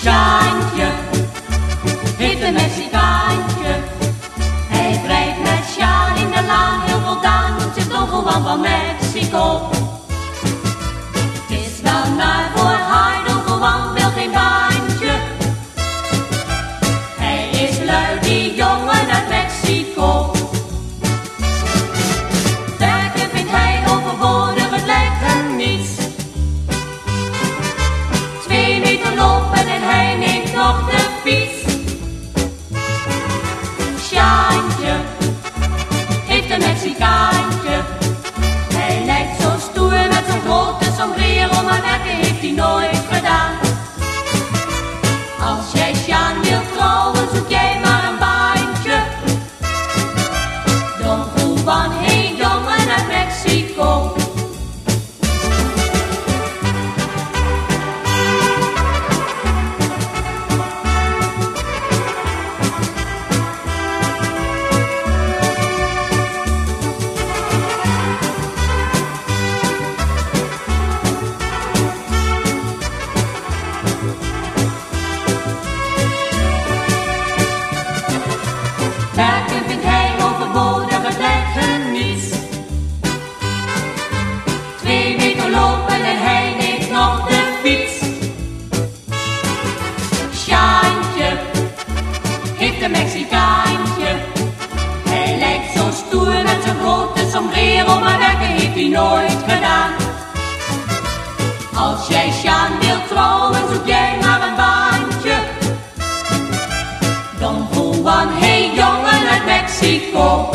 Sjaantje heeft een Mexicaantje. Hij drijft met Sjaan in de laan, heel veel dansen, Don van Mexico. Het is wel naar voor haar, Don wil geen baantje. Hij is lui, Mexicaantje. Hij lijkt zo stoer met zijn grote sombrero, maar werken heeft hij nooit gedaan. Als jij Sjaan wilt trouwen, zoek jij maar een baantje. Don Juan, hey jongen uit Mexico.